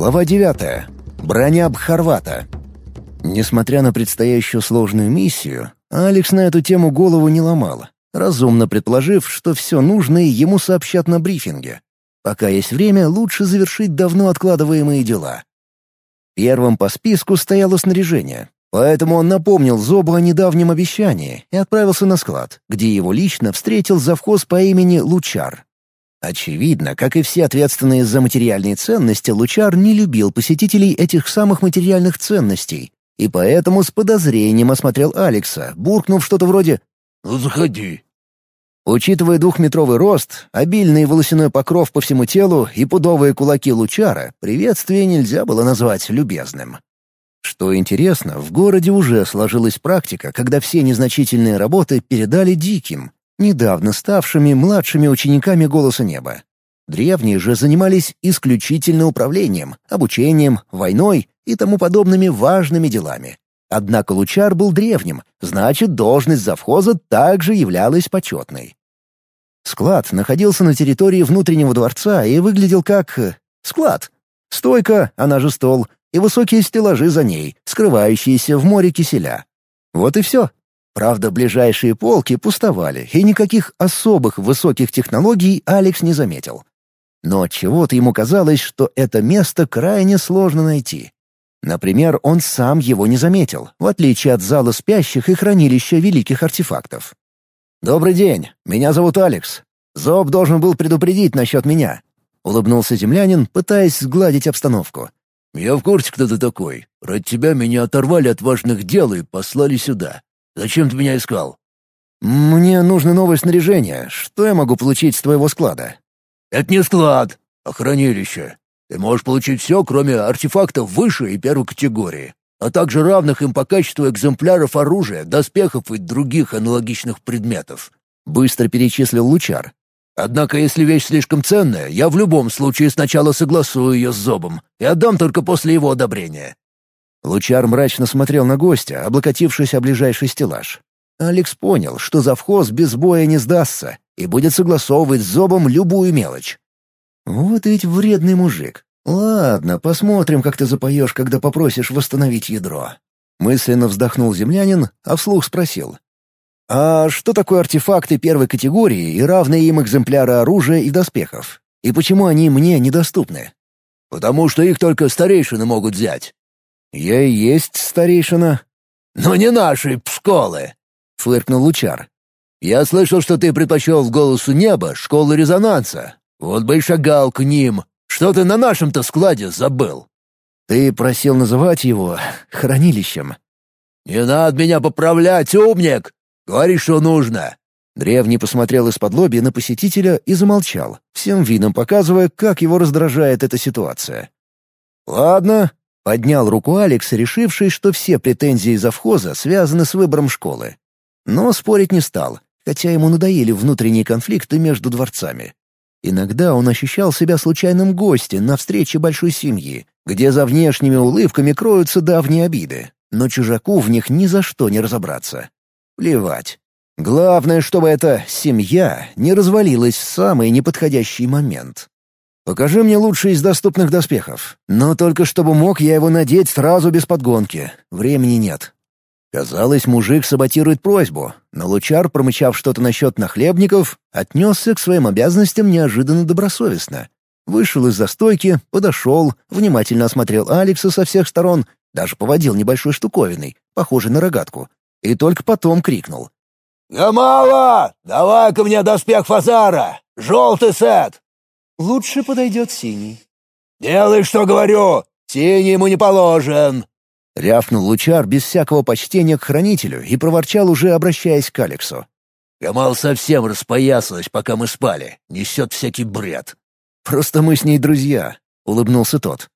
Глава 9. Броня Бхарвата. Несмотря на предстоящую сложную миссию, Алекс на эту тему голову не ломал, разумно предположив, что все нужное ему сообщат на брифинге. Пока есть время, лучше завершить давно откладываемые дела. Первым по списку стояло снаряжение, поэтому он напомнил Зобу о недавнем обещании и отправился на склад, где его лично встретил завхоз по имени Лучар. Очевидно, как и все ответственные за материальные ценности, Лучар не любил посетителей этих самых материальных ценностей, и поэтому с подозрением осмотрел Алекса, буркнув что-то вроде «Ну, заходи». Учитывая двухметровый рост, обильный волосяной покров по всему телу и пудовые кулаки Лучара, приветствие нельзя было назвать любезным. Что интересно, в городе уже сложилась практика, когда все незначительные работы передали диким, недавно ставшими младшими учениками «Голоса неба». Древние же занимались исключительно управлением, обучением, войной и тому подобными важными делами. Однако Лучар был древним, значит, должность завхоза также являлась почетной. Склад находился на территории внутреннего дворца и выглядел как... Э, склад. Стойка, она же стол, и высокие стеллажи за ней, скрывающиеся в море киселя. Вот и все. Правда, ближайшие полки пустовали, и никаких особых высоких технологий Алекс не заметил. Но чего-то ему казалось, что это место крайне сложно найти. Например, он сам его не заметил, в отличие от зала спящих и хранилища великих артефактов. «Добрый день, меня зовут Алекс. Зоб должен был предупредить насчет меня», — улыбнулся землянин, пытаясь сгладить обстановку. «Я в курсе, кто ты такой. Ради тебя меня оторвали от важных дел и послали сюда. Зачем ты меня искал?» «Мне нужно новое снаряжение. Что я могу получить с твоего склада?» «Это не склад, а хранилище. Ты можешь получить все, кроме артефактов высшей и первой категории, а также равных им по качеству экземпляров оружия, доспехов и других аналогичных предметов». Быстро перечислил Лучар. «Однако, если вещь слишком ценная, я в любом случае сначала согласую ее с Зобом и отдам только после его одобрения». Лучар мрачно смотрел на гостя, облокотившись о ближайший стеллаж. Алекс понял, что завхоз без боя не сдастся и будет согласовывать с Зобом любую мелочь. Вот ведь вредный мужик. Ладно, посмотрим, как ты запоешь, когда попросишь восстановить ядро. Мысленно вздохнул землянин, а вслух спросил. «А что такое артефакты первой категории и равные им экземпляры оружия и доспехов? И почему они мне недоступны?» «Потому что их только старейшины могут взять». «Я и есть старейшина». «Но не нашей школы», — фыркнул Лучар. «Я слышал, что ты предпочел в голосу неба школу резонанса, вот бы и шагал к ним. Что ты на нашем-то складе забыл?» «Ты просил называть его хранилищем». «Не надо меня поправлять, умник! Говори, что нужно!» Древний посмотрел из-под лобья на посетителя и замолчал, всем видом показывая, как его раздражает эта ситуация. «Ладно», — поднял руку Алекс, решивший, что все претензии завхоза связаны с выбором школы. Но спорить не стал, хотя ему надоели внутренние конфликты между дворцами. Иногда он ощущал себя случайным гостем на встрече большой семьи, где за внешними улыбками кроются давние обиды, но чужаку в них ни за что не разобраться. Плевать. Главное, чтобы эта семья не развалилась в самый неподходящий момент. Покажи мне лучший из доступных доспехов, но только чтобы мог я его надеть сразу без подгонки. Времени нет. Казалось, мужик саботирует просьбу, но Лучар, промычав что-то насчет нахлебников, отнесся к своим обязанностям неожиданно добросовестно. Вышел из застойки, подошел, внимательно осмотрел Алекса со всех сторон, даже поводил небольшой штуковиной, похожей на рогатку, и только потом крикнул. «Ямала, давай ко мне доспех Фазара! Желтый сет!» «Лучше подойдет синий». «Делай, что говорю! Синий ему не положен!» Рявкнул Лучар без всякого почтения к хранителю и проворчал уже, обращаясь к Алексу. «Камал совсем распоясалась, пока мы спали. Несет всякий бред». «Просто мы с ней друзья», — улыбнулся тот.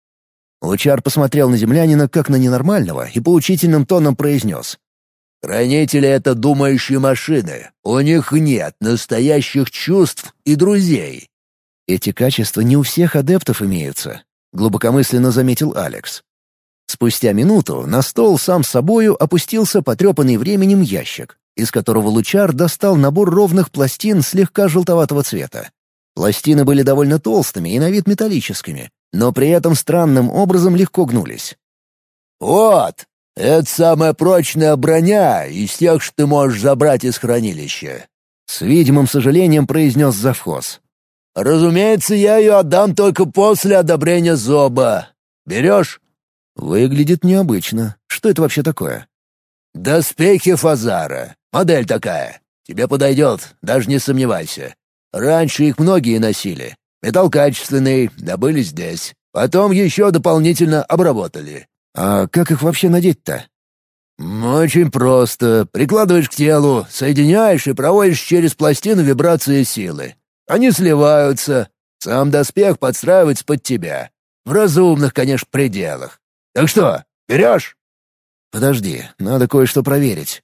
Лучар посмотрел на землянина как на ненормального и поучительным тоном произнес. «Хранители — это думающие машины. У них нет настоящих чувств и друзей». «Эти качества не у всех адептов имеются», — глубокомысленно заметил Алекс. Спустя минуту на стол сам собою опустился потрепанный временем ящик, из которого Лучар достал набор ровных пластин слегка желтоватого цвета. Пластины были довольно толстыми и на вид металлическими, но при этом странным образом легко гнулись. «Вот, это самая прочная броня из тех, что ты можешь забрать из хранилища», — с видимым сожалением произнес завхоз. «Разумеется, я ее отдам только после одобрения Зоба. Берешь?» «Выглядит необычно. Что это вообще такое?» «Доспехи Фазара. Модель такая. Тебе подойдет, даже не сомневайся. Раньше их многие носили. Металл качественный, добыли здесь. Потом еще дополнительно обработали. А как их вообще надеть-то? Очень просто. Прикладываешь к телу, соединяешь и проводишь через пластину вибрации силы. Они сливаются. Сам доспех подстраивается под тебя. В разумных, конечно, пределах. Так что, берешь? Подожди, надо кое-что проверить.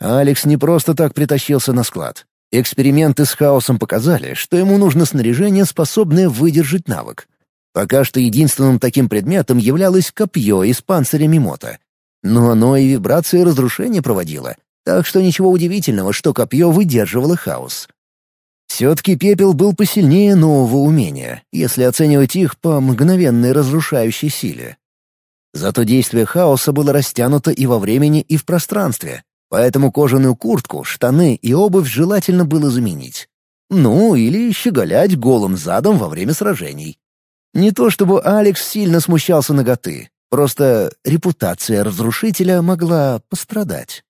Алекс не просто так притащился на склад. Эксперименты с хаосом показали, что ему нужно снаряжение, способное выдержать навык. Пока что единственным таким предметом являлось копье из панциря Мимота. Но оно и вибрации разрушения проводило, так что ничего удивительного, что копье выдерживало хаос. Все-таки пепел был посильнее нового умения, если оценивать их по мгновенной разрушающей силе. Зато действие хаоса было растянуто и во времени, и в пространстве, Поэтому кожаную куртку, штаны и обувь желательно было заменить. Ну, или щеголять голым задом во время сражений. Не то чтобы Алекс сильно смущался ноготы, просто репутация разрушителя могла пострадать.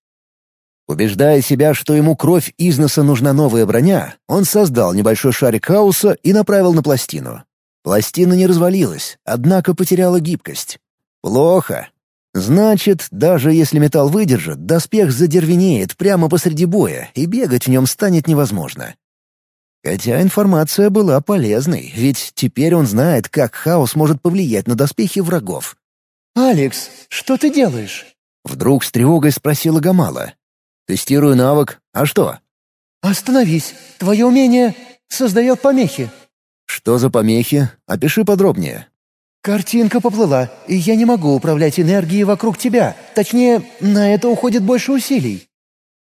Убеждая себя, что ему кровь из носа нужна новая броня, он создал небольшой шарик хаоса и направил на пластину. Пластина не развалилась, однако потеряла гибкость. Плохо. Значит, даже если металл выдержит, доспех задервенеет прямо посреди боя, и бегать в нем станет невозможно. Хотя информация была полезной, ведь теперь он знает, как хаос может повлиять на доспехи врагов. «Алекс, что ты делаешь?» Вдруг с тревогой спросила Гамала. «Тестирую навык. А что?» «Остановись. Твое умение создает помехи». «Что за помехи? Опиши подробнее». «Картинка поплыла, и я не могу управлять энергией вокруг тебя. Точнее, на это уходит больше усилий».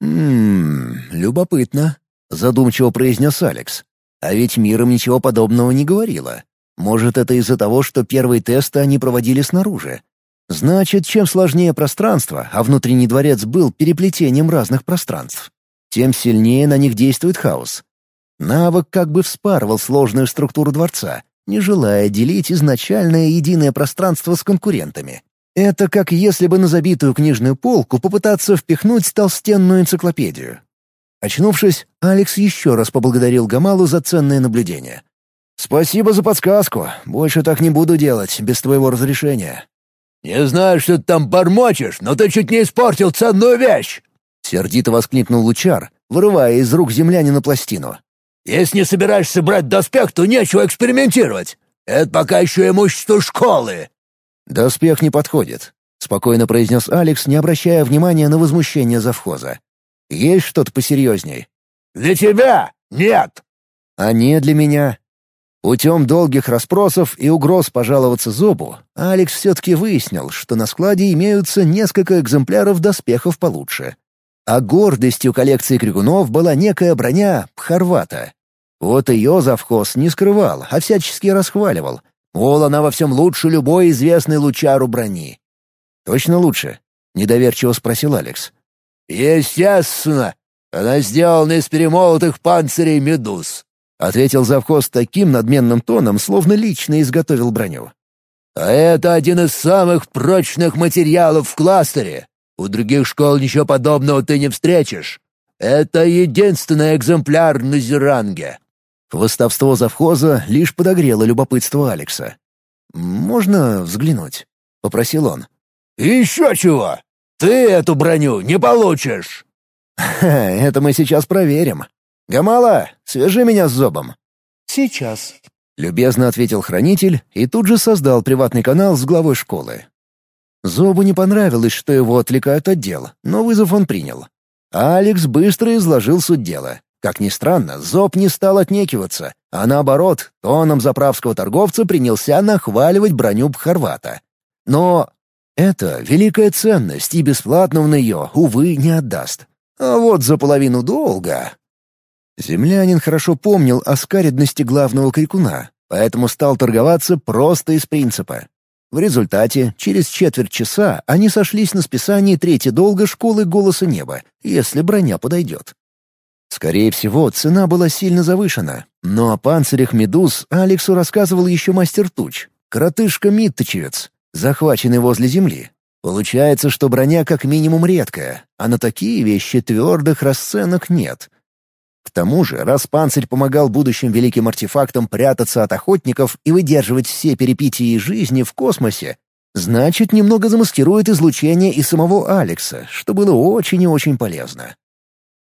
«Ммм, любопытно», — задумчиво произнес Алекс. «А ведь миром ничего подобного не говорило. Может, это из-за того, что первые тесты они проводили снаружи. Значит, чем сложнее пространство, а внутренний дворец был переплетением разных пространств, тем сильнее на них действует хаос. Навык как бы вспарывал сложную структуру дворца, не желая делить изначальное единое пространство с конкурентами. Это как если бы на забитую книжную полку попытаться впихнуть толстенную энциклопедию. Очнувшись, Алекс еще раз поблагодарил Гамалу за ценное наблюдение. «Спасибо за подсказку. Больше так не буду делать, без твоего разрешения». «Не знаю, что ты там бормочешь, но ты чуть не испортил ценную вещь!» Сердито воскликнул Лучар, вырывая из рук землянина пластину. Если не собираешься брать доспех, то нечего экспериментировать. Это пока еще имущество школы». «Доспех не подходит», — спокойно произнес Алекс, не обращая внимания на возмущение завхоза. «Есть что-то посерьезней?» «Для тебя нет!» «А не для меня». Путем долгих расспросов и угроз пожаловаться Зобу, Алекс все-таки выяснил, что на складе имеются несколько экземпляров доспехов получше. А гордостью коллекции крикунов была некая броня Пхарвата. Вот ее завхоз не скрывал, а всячески расхваливал. Мол, она во всем лучше любой известной лучару брони. «Точно лучше?» — недоверчиво спросил Алекс. «Естественно! Она сделана из перемолотых панцирей медуз», — ответил завхоз таким надменным тоном, словно лично изготовил броню. «А это один из самых прочных материалов в кластере. У других школ ничего подобного ты не встретишь. Это единственный экземпляр на Зеранге». Хвостовство завхоза лишь подогрело любопытство Алекса. «Можно взглянуть?» — попросил он. «Еще чего! Ты эту броню не получишь!» «Это мы сейчас проверим. Гамала, свяжи меня с Зобом». «Сейчас», — любезно ответил хранитель и тут же создал приватный канал с главой школы. Зобу не понравилось, что его отвлекают от дел, но вызов он принял. А Алекс быстро изложил суть дела. Как ни странно, Зоб не стал отнекиваться, а наоборот, тоном заправского торговца принялся нахваливать броню Бхарвата. Но это великая ценность, и бесплатно он ее, увы, не отдаст. А вот за половину долга... Землянин хорошо помнил о скаридности главного крикуна, поэтому стал торговаться просто из принципа. В результате, через четверть часа они сошлись на списании третьей долга школы «Голоса неба», если броня подойдет. Скорее всего, цена была сильно завышена, но о панцирях «Медуз» Алексу рассказывал еще мастер Туч, коротышка Митточевец, захваченный возле земли. Получается, что броня как минимум редкая, а на такие вещи твердых расценок нет. К тому же, раз панцирь помогал будущим великим артефактам прятаться от охотников и выдерживать все перипетии жизни в космосе, значит, немного замаскирует излучение и самого Алекса, что было очень и очень полезно.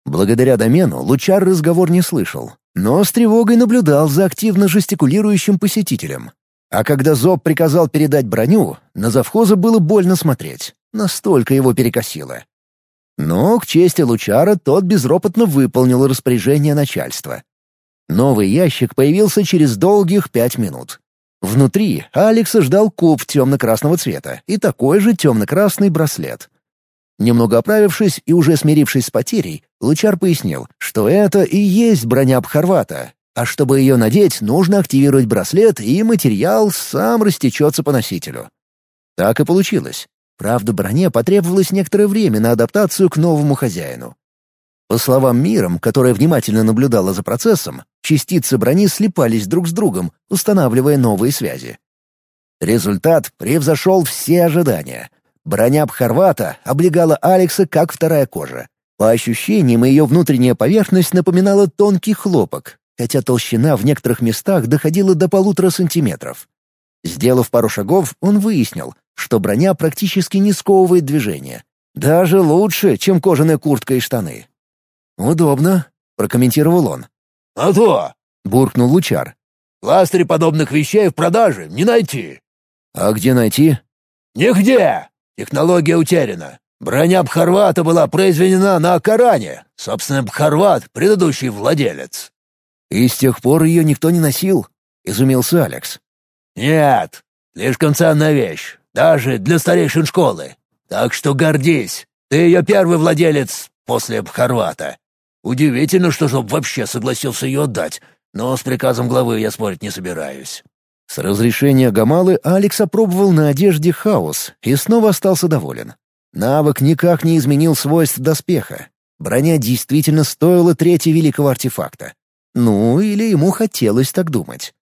Благодаря домену Лучар разговор не слышал, но с тревогой наблюдал за активно жестикулирующим посетителем. А когда Зоб приказал передать броню, на завхоза было больно смотреть. Настолько его перекосило. Но, к чести Лучара, тот безропотно выполнил распоряжение начальства. Новый ящик появился через долгих пять минут. Внутри Алекса ждал куб темно-красного цвета и такой же темно-красный браслет. Немного оправившись и уже смирившись с потерей, Лучар пояснил, что это и есть броня Бхарвата, а чтобы ее надеть, нужно активировать браслет, и материал сам растечется по носителю. Так и получилось. Правда, броне потребовалось некоторое время на адаптацию к новому хозяину. По словам Миром, которая внимательно наблюдала за процессом, частицы брони слипались друг с другом, устанавливая новые связи. Результат превзошел все ожидания — Броня Бхарвата облегала Алекса как вторая кожа. По ощущениям, ее внутренняя поверхность напоминала тонкий хлопок, хотя толщина в некоторых местах доходила до полутора сантиметров. Сделав пару шагов, он выяснил, что броня практически не сковывает движение. Даже лучше, чем кожаная куртка и штаны. «Удобно», — прокомментировал он. «А то!» — буркнул Лучар. «Пластырь подобных вещей в продаже не найти». «А где найти?» «Нигде!» Технология утеряна. Броня Бхарвата была произведена на Акаране. Собственно, Бхарват — предыдущий владелец. «И с тех пор ее никто не носил?» — изумился Алекс. «Нет, слишком ценная вещь, даже для старейшин школы. Так что гордись, ты ее первый владелец после Бхарвата. Удивительно, что Жоб вообще согласился ее отдать, но с приказом главы я спорить не собираюсь». С разрешения Гамалы Алекс опробовал на одежде хаос и снова остался доволен. Навык никак не изменил свойств доспеха. Броня действительно стоила трети великого артефакта. Ну, или ему хотелось так думать.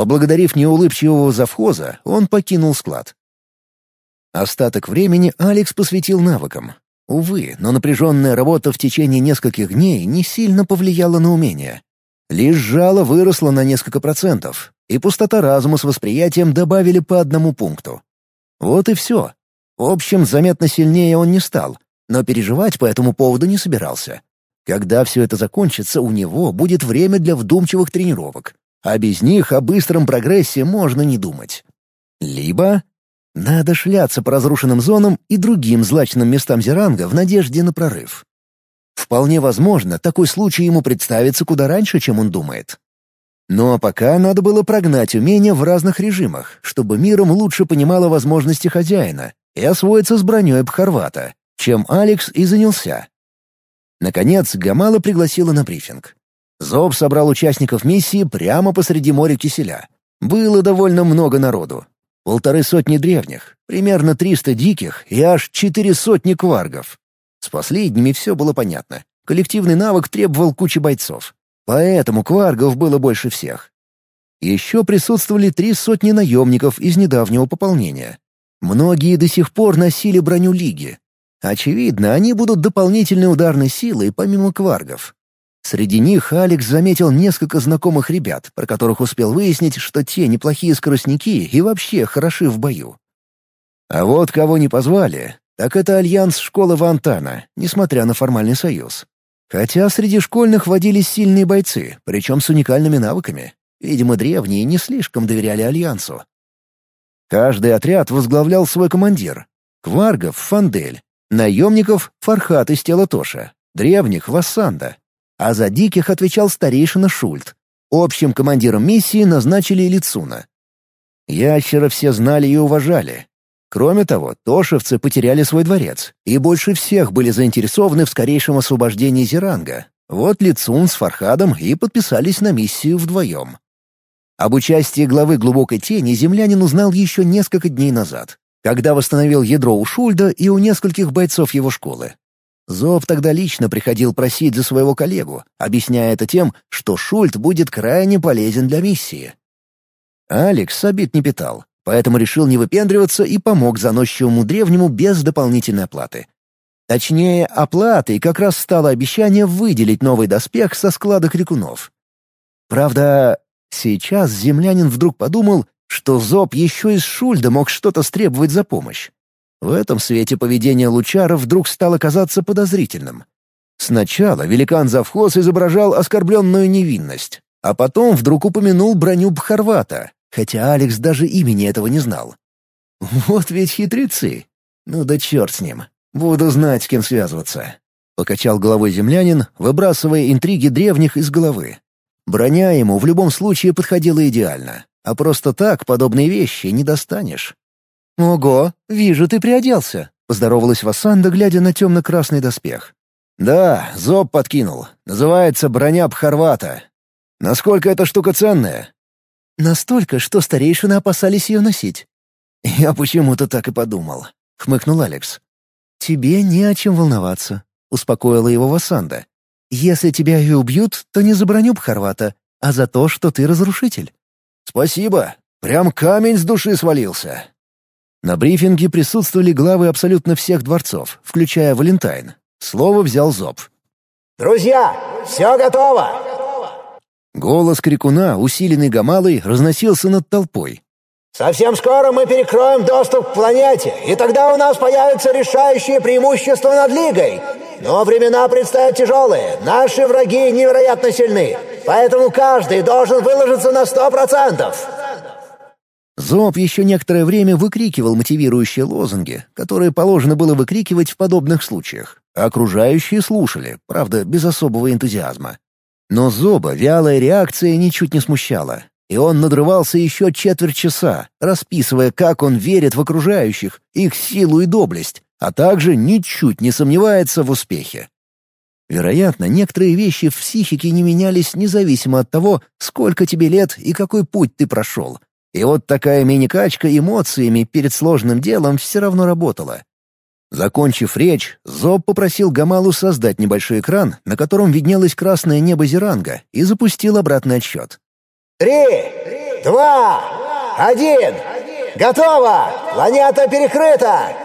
Поблагодарив неулыбчивого завхоза, он покинул склад. Остаток времени Алекс посвятил навыкам. Увы, но напряженная работа в течение нескольких дней не сильно повлияла на умение. Лишь жало выросло на несколько процентов, и пустота разума с восприятием добавили по одному пункту. Вот и все. В общем, заметно сильнее он не стал, но переживать по этому поводу не собирался. Когда все это закончится, у него будет время для вдумчивых тренировок, а без них о быстром прогрессе можно не думать. Либо надо шляться по разрушенным зонам и другим злачным местам Зеранга в надежде на прорыв. Вполне возможно, такой случай ему представится куда раньше, чем он думает. Но пока надо было прогнать умения в разных режимах, чтобы миром лучше понимала возможности хозяина и освоиться с броней Бхарвата, чем Алекс и занялся. Наконец, Гамала пригласила на брифинг. Зоб собрал участников миссии прямо посреди моря киселя. Было довольно много народу. Полторы сотни древних, примерно триста диких и аж четыре сотни кваргов. С последними все было понятно. Коллективный навык требовал кучи бойцов. Поэтому кваргов было больше всех. Еще присутствовали три сотни наемников из недавнего пополнения. Многие до сих пор носили броню Лиги. Очевидно, они будут дополнительной ударной силой помимо кваргов. Среди них Алекс заметил несколько знакомых ребят, про которых успел выяснить, что те неплохие скоростники и вообще хороши в бою. А вот кого не позвали, так это альянс школы Вантана, несмотря на формальный союз. Хотя среди школьных водились сильные бойцы, причем с уникальными навыками. Видимо, древние не слишком доверяли Альянсу. Каждый отряд возглавлял свой командир. Кваргов — Фандель, наемников — Фархат из тела Тоша, древних — Вассанда. А за диких отвечал старейшина Шульт. Общим командиром миссии назначили Лицуна. Ящера все знали и уважали, Кроме того, тошевцы потеряли свой дворец и больше всех были заинтересованы в скорейшем освобождении Зеранга. Вот Лицун с Фархадом и подписались на миссию вдвоем. Об участии главы глубокой тени землянин узнал еще несколько дней назад, когда восстановил ядро у Шульда и у нескольких бойцов его школы. Зоб тогда лично приходил просить за своего коллегу, объясняя это тем, что Шульд будет крайне полезен для миссии. Алекс обид не питал, поэтому решил не выпендриваться и помог заносчивому древнему без дополнительной оплаты. Точнее, оплатой как раз стало обещание выделить новый доспех со склада крикунов. Правда, Сейчас землянин вдруг подумал, что Зоб еще из Шульда мог что-то стребовать за помощь. В этом свете поведение Лучара вдруг стало казаться подозрительным. Сначала великан-завхоз изображал оскорбленную невинность, а потом вдруг упомянул броню Бхарвата, хотя Алекс даже имени этого не знал. Вот ведь хитрецы. Ну да черт с ним. Буду знать, с кем связываться. Покачал головой землянин, выбрасывая интриги древних из головы. Броня ему в любом случае подходила идеально, а просто так подобные вещи не достанешь. «Ого, вижу, ты приоделся», — поздоровалась Васанда, глядя на темно-красный доспех. «Да, зоб подкинул. Называется броня Бхарвата. Насколько эта штука ценная?» «Настолько, что старейшины опасались ее носить». «Я почему-то так и подумал», — хмыкнул Алекс. «Тебе не о чем волноваться», — успокоила его Васанда. Если тебя и убьют, то не за броню Бхарвата, а за то, что ты разрушитель». «Спасибо. Прям камень с души свалился». На брифинге присутствовали главы абсолютно всех дворцов, включая Валентайн. Слово взял Зоб. «Друзья, все готово!» Голос крикуна, усиленный гамалой, разносился над толпой. «Совсем скоро мы перекроем доступ к планете, и тогда у нас появится решающее преимущество над Лигой. Но времена предстоят тяжелые, наши враги невероятно сильны, поэтому каждый должен выложиться на сто процентов». Зоб еще некоторое время выкрикивал мотивирующие лозунги, которые положено было выкрикивать в подобных случаях. Окружающие слушали, правда, без особого энтузиазма. Но Зоба вялая реакция ничуть не смущала, и он надрывался еще четверть часа, расписывая, как он верит в окружающих, их силу и доблесть, а также ничуть не сомневается в успехе. Вероятно, некоторые вещи в психике не менялись независимо от того, сколько тебе лет и какой путь ты прошел. И вот такая мини-качка эмоциями перед сложным делом все равно работала. Закончив речь, Зоб попросил Гамалу создать небольшой экран, на котором виднелось красное небо Зеранга, и запустил обратный отсчет. «Три, два, один! Готово! Планета перекрыта!»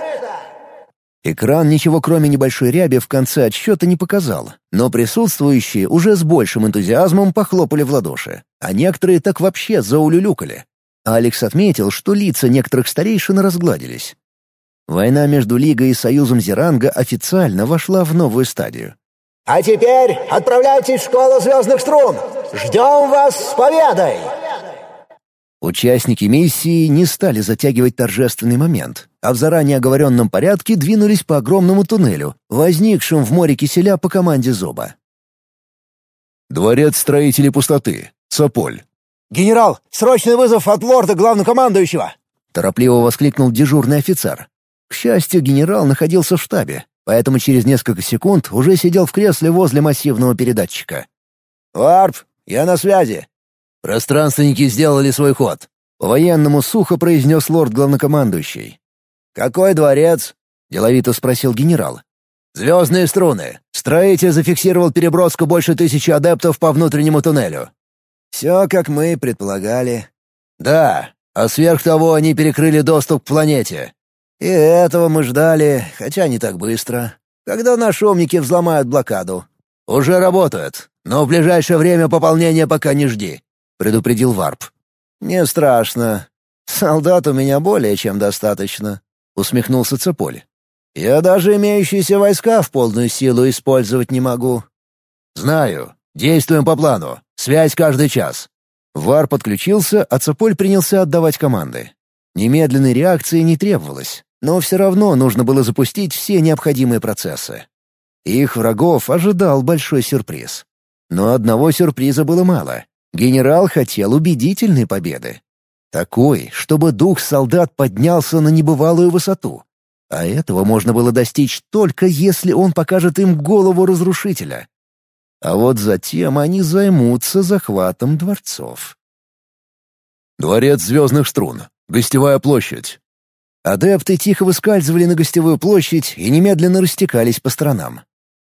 Экран ничего кроме небольшой ряби в конце отсчета не показал, но присутствующие уже с большим энтузиазмом похлопали в ладоши, а некоторые так вообще заулюлюкали. Алекс отметил, что лица некоторых старейшин разгладились. Война между Лигой и Союзом Зеранга официально вошла в новую стадию. «А теперь отправляйтесь в школу звездных струн! Ждем вас с победой!» Участники миссии не стали затягивать торжественный момент, а в заранее оговоренном порядке двинулись по огромному туннелю, возникшему в море киселя по команде Зоба. «Дворец строителей пустоты. Сополь». «Генерал, срочный вызов от лорда главнокомандующего!» Торопливо воскликнул дежурный офицер. К счастью, генерал находился в штабе, поэтому через несколько секунд уже сидел в кресле возле массивного передатчика. «Варп, я на связи. Пространственники сделали свой ход. По-военному сухо произнес лорд-главнокомандующий. «Какой дворец?» — деловито спросил генерал. «Звездные струны. Строитель зафиксировал переброску больше тысячи адептов по внутреннему туннелю». «Все, как мы и предполагали». «Да, а сверх того они перекрыли доступ к планете». «И этого мы ждали, хотя не так быстро. Когда наши умники взломают блокаду?» «Уже работают, но в ближайшее время пополнения пока не жди. — предупредил Варп. «Не страшно. Солдат у меня более чем достаточно», — усмехнулся Цеполь. «Я даже имеющиеся войска в полную силу использовать не могу». «Знаю. Действуем по плану. Связь каждый час». Вар подключился, а Цеполь принялся отдавать команды. Немедленной реакции не требовалось, но все равно нужно было запустить все необходимые процессы. Их врагов ожидал большой сюрприз. Но одного сюрприза было мало. Генерал хотел убедительной победы. Такой, чтобы дух солдат поднялся на небывалую высоту. А этого можно было достичь только если он покажет им голову разрушителя. А вот затем они займутся захватом дворцов. «Дворец звездных струн. Гостевая площадь». Адепты тихо выскальзывали на гостевую площадь и немедленно растекались по сторонам.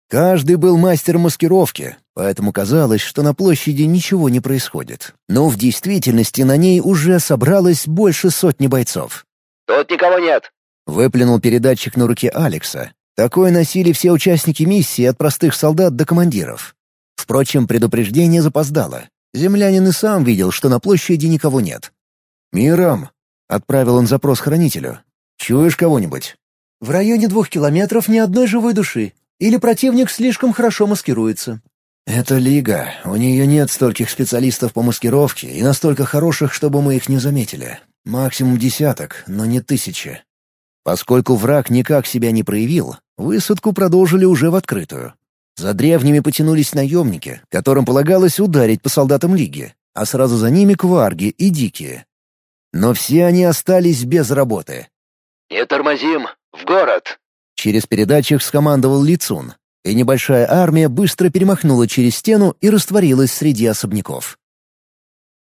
Каждый был мастером маскировки, поэтому казалось, что на площади ничего не происходит. Но в действительности на ней уже собралось больше сотни бойцов. «Тут никого нет», — выплюнул передатчик на руке Алекса. Такое носили все участники миссии от простых солдат до командиров. Впрочем, предупреждение запоздало. Землянин и сам видел, что на площади никого нет. «Мирам!» — отправил он запрос хранителю. «Чуешь кого-нибудь?» «В районе двух километров ни одной живой души. Или противник слишком хорошо маскируется». «Это Лига. У нее нет стольких специалистов по маскировке и настолько хороших, чтобы мы их не заметили. Максимум десяток, но не тысячи». Поскольку враг никак себя не проявил, высадку продолжили уже в открытую. За древними потянулись наемники, которым полагалось ударить по солдатам Лиги, а сразу за ними кварги и дикие. Но все они остались без работы. «Не тормозим! В город!» Через передатчик скомандовал Лицун, и небольшая армия быстро перемахнула через стену и растворилась среди особняков.